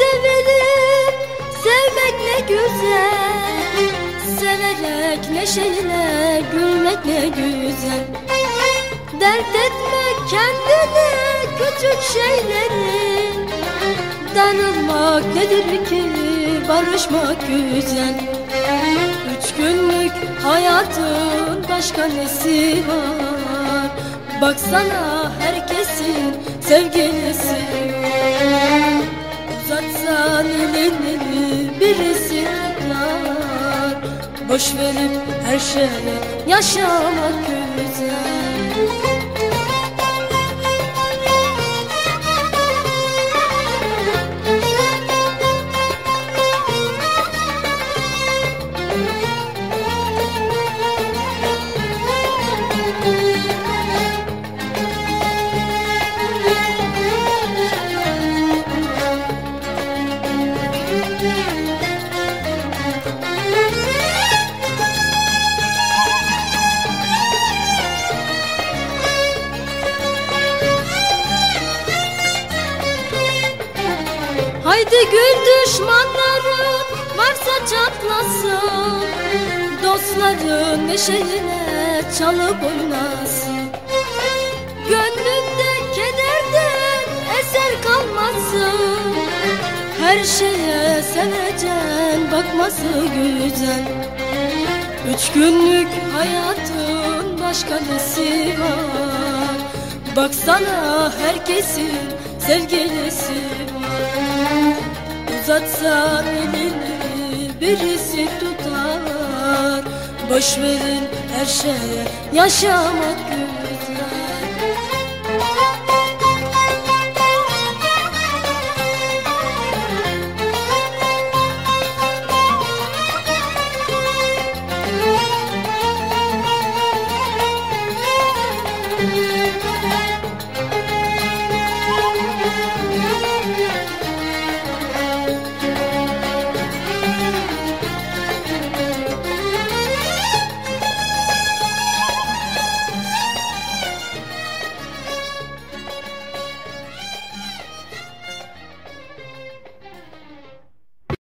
severim Sevmek ne güzel. Severek neşeyle gülmek ne güzel. Dert etme kendine küçük şeyleri. Danılmak nedir ki barışmak güzel. Üç günlük hayatın başka nesi var? Baksana herkesin sevgilisi. var Uzatsan elini birisi tutar. Boş verip her şeye yaşamak güzel Haydi gül düşmanların varsa çatlasın. Dostların neşeyle çalıp oynasın. Gönlünde kederden eser kalmasın. Her şeye seveceksin bakması güzel. Üç günlük hayatın başka nesi var? Baksana herkesin sevgilisi var Uzatsan elini birisi tutar. Boş verin her şeye yaşamak güzel